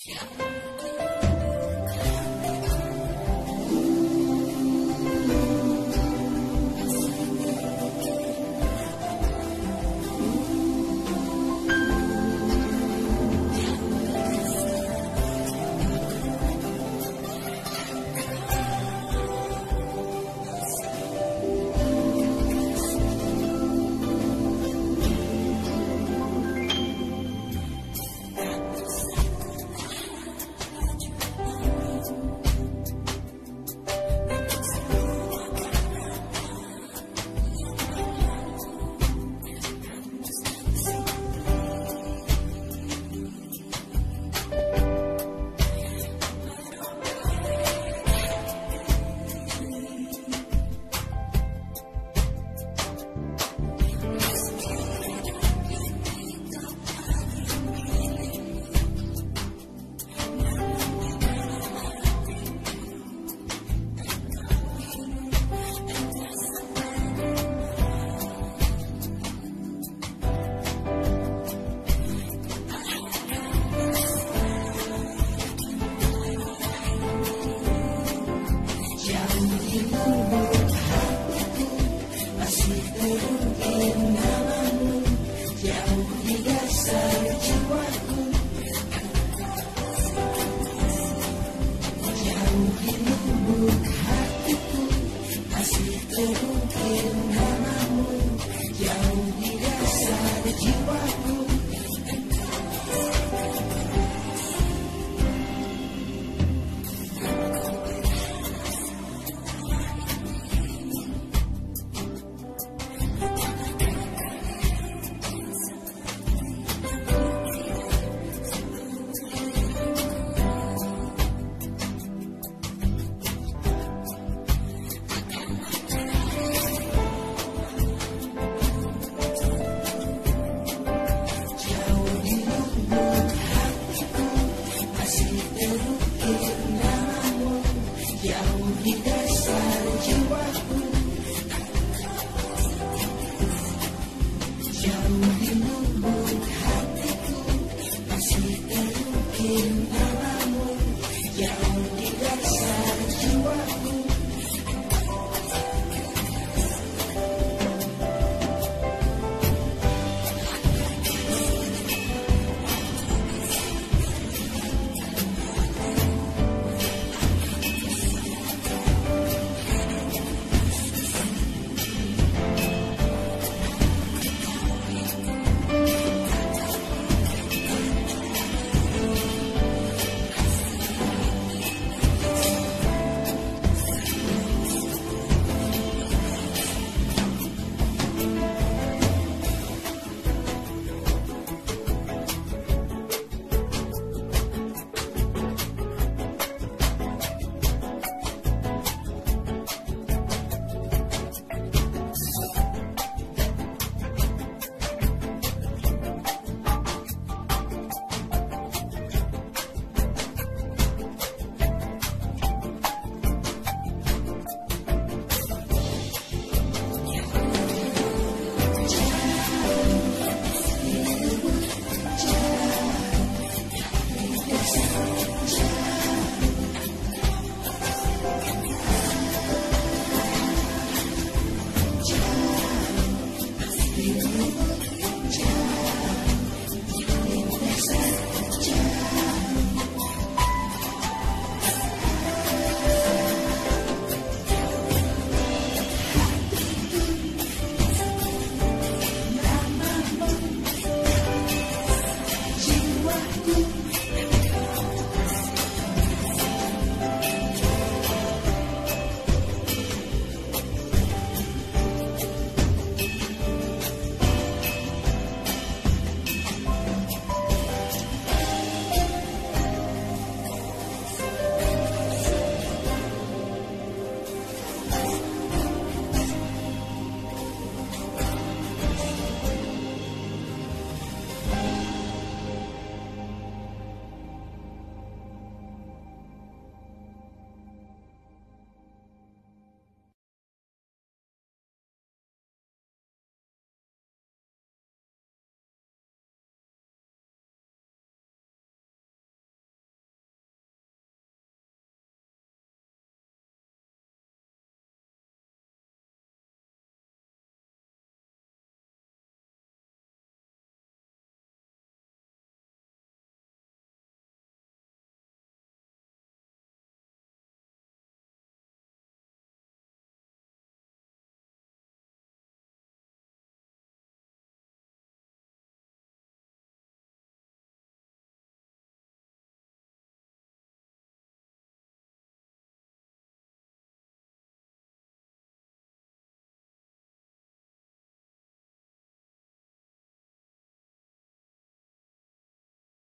Jauh di lubuk hatiku masih terukir